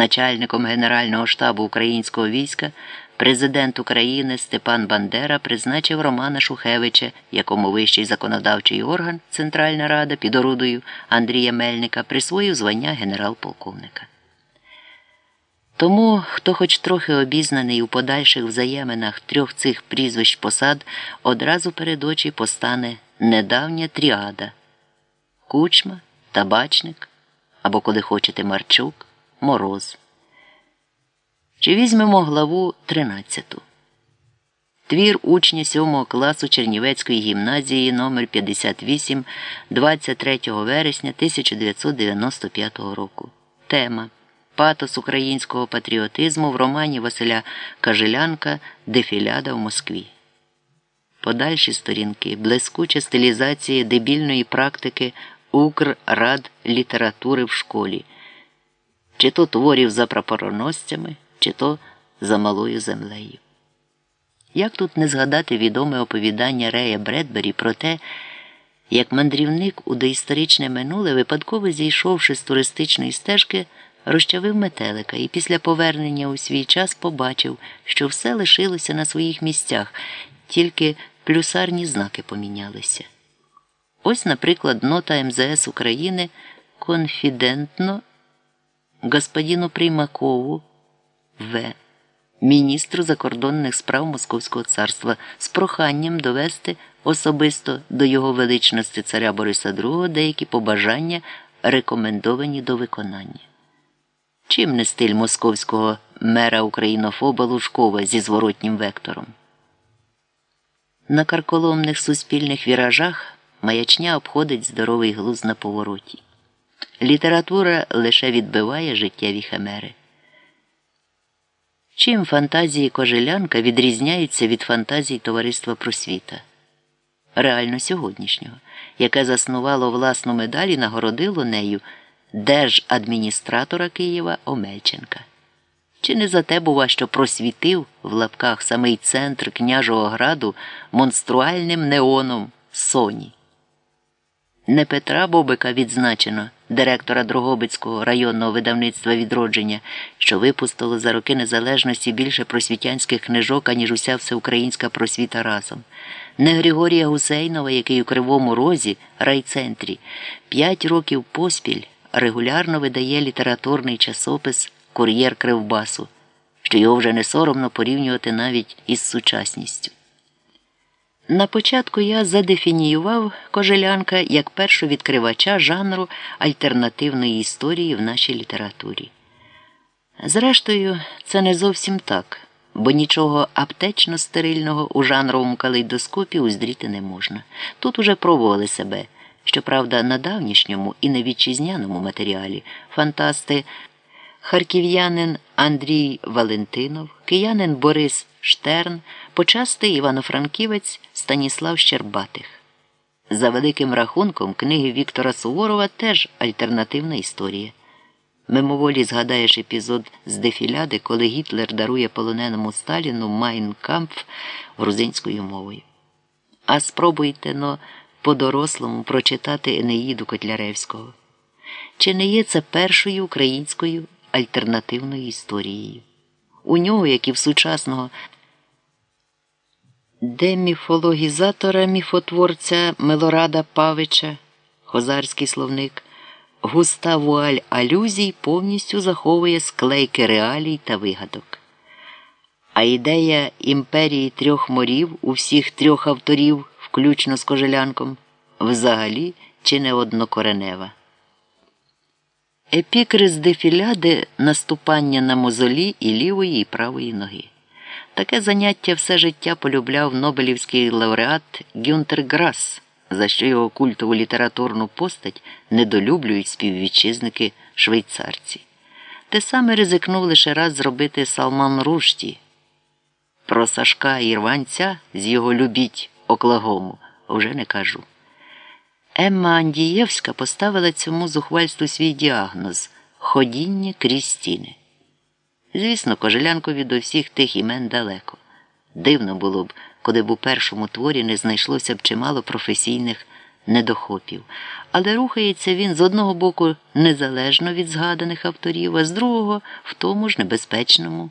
Начальником Генерального штабу українського війська президент України Степан Бандера призначив Романа Шухевича, якому вищий законодавчий орган Центральна Рада під орудою Андрія Мельника присвоїв звання генерал-полковника. Тому, хто хоч трохи обізнаний у подальших взаєминах трьох цих прізвищ посад, одразу перед очі постане недавня тріада кучма, табачник або, коли хочете, Марчук, Мороз. Чи візьмемо главу 13. Твір учня 7 класу Чернівецької гімназії номер 58 23 вересня 1995 року. Тема Патос українського патріотизму в романі Василя Кажелянка Дефіляда в Москві. Подальші сторінки, блискуча стилізація дебільної практики Украд літератури в школі, чи то творів за прапороносцями, чи то за малою землею. Як тут не згадати відоме оповідання Рея Бредбері про те, як мандрівник у доісторичне минуле, випадково зійшовши з туристичної стежки, розчавив метелика і після повернення у свій час побачив, що все лишилося на своїх місцях, тільки плюсарні знаки помінялися. Ось, наприклад, нота МЗС України конфідентно господину Приймакову В. Міністру закордонних справ Московського царства з проханням довести особисто до його величності царя Бориса II деякі побажання, рекомендовані до виконання. Чим не стиль московського мера українофоба Лужкова зі зворотнім вектором? На карколомних суспільних віражах маячня обходить здоровий глуз на повороті. Література лише відбиває життєві химери. Чим фантазії Кожелянка відрізняються від фантазій Товариства Просвіта? Реально сьогоднішнього, яке заснувало власну медаль і нагородило нею держадміністратора Києва Омельченка. Чи не за те, бува, що просвітив в лапках самий центр княжого граду монструальним неоном Соні? Не Петра Бобика відзначено, директора Дрогобицького районного видавництва відродження, що випустило за роки незалежності більше просвітянських книжок, аніж уся всеукраїнська просвіта разом. Не Григорія Гусейнова, який у Кривому Розі, райцентрі, п'ять років поспіль регулярно видає літературний часопис Кур'єр Кривбасу, що його вже не соромно порівнювати навіть із сучасністю. На початку я задефініював Кожелянка як першу відкривача жанру альтернативної історії в нашій літературі. Зрештою, це не зовсім так, бо нічого аптечно стерильного у жанровому калейдоскопі уздріти не можна. Тут уже пробували себе. Щоправда, на давнішньому і на вітчизняному матеріалі фантасти харків'янин Андрій Валентинов, киянин Борис Штерн, почастий івано-франківець Станіслав Щербатих. За великим рахунком, книги Віктора Суворова теж альтернативна історія. Мимоволі згадаєш епізод з дефіляди, коли Гітлер дарує полоненому Сталіну Майн Кампф грузинською мовою. А спробуйте но по-дорослому прочитати Енеїду Котляревського. Чи не є це першою українською альтернативною історією? У нього, як і в сучасного деміфологізатора міфотворця Милорада Павича, Хозарський словник, густа вуаль алюзій повністю заховує склейки реалій та вигадок. А ідея імперії трьох морів у всіх трьох авторів, включно з кожелянком, взагалі чи не однокоренева. Епікриз дефіляди наступання на мозолі і лівої і правої ноги. Таке заняття все життя полюбляв Нобелівський лауреат Гюнтер Грас, за що його культову літературну постать недолюблюють співвітчизники швейцарці. Те саме ризикнув лише раз зробити Салман Рушті. Про Сашка Ірванця з його любіть Оклагому вже не кажу. Емма Андієвська поставила цьому зухвальству свій діагноз ходіння крізь стіни. Звісно, Кожелянкові до всіх тих імен далеко. Дивно було б, коли б у першому творі не знайшлося б чимало професійних недохопів, але рухається він з одного боку незалежно від згаданих авторів, а з другого в тому ж небезпечному